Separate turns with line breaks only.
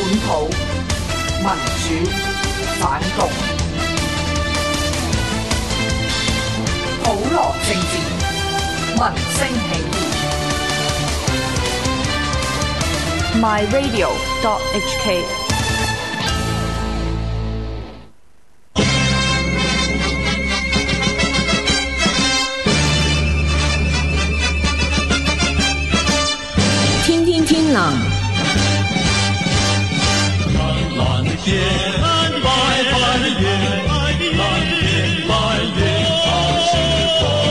本土民主反共，普罗政治民升起。
My Radio .dot H
K。天天天
能